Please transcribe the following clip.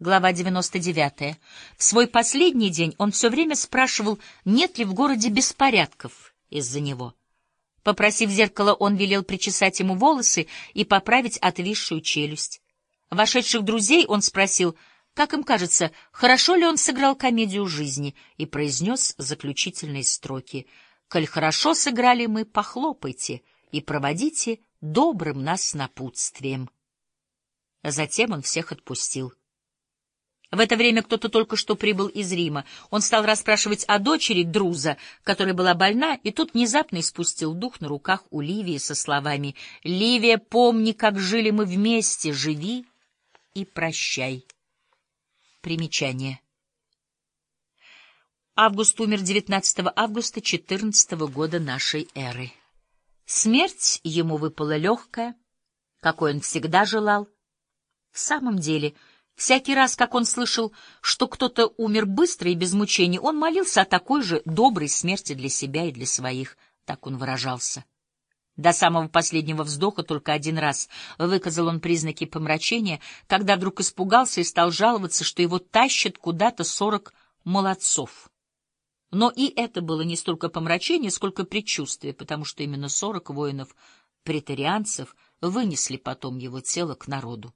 Глава 99. В свой последний день он все время спрашивал, нет ли в городе беспорядков из-за него. Попросив зеркало, он велел причесать ему волосы и поправить отвисшую челюсть. Вошедших друзей он спросил, как им кажется, хорошо ли он сыграл комедию жизни, и произнес заключительные строки. «Коль хорошо сыграли мы, похлопайте и проводите добрым нас напутствием». Затем он всех отпустил. В это время кто-то только что прибыл из Рима. Он стал расспрашивать о дочери Друза, которая была больна, и тут внезапно испустил дух на руках у Ливии со словами «Ливия, помни, как жили мы вместе, живи и прощай». Примечание. Август умер 19 августа 14 года нашей эры. Смерть ему выпала легкая, какой он всегда желал. В самом деле — Всякий раз, как он слышал, что кто-то умер быстро и без мучений, он молился о такой же доброй смерти для себя и для своих, так он выражался. До самого последнего вздоха только один раз выказал он признаки помрачения, когда вдруг испугался и стал жаловаться, что его тащат куда-то сорок молодцов. Но и это было не столько помрачение, сколько предчувствие, потому что именно сорок воинов-претарианцев вынесли потом его тело к народу.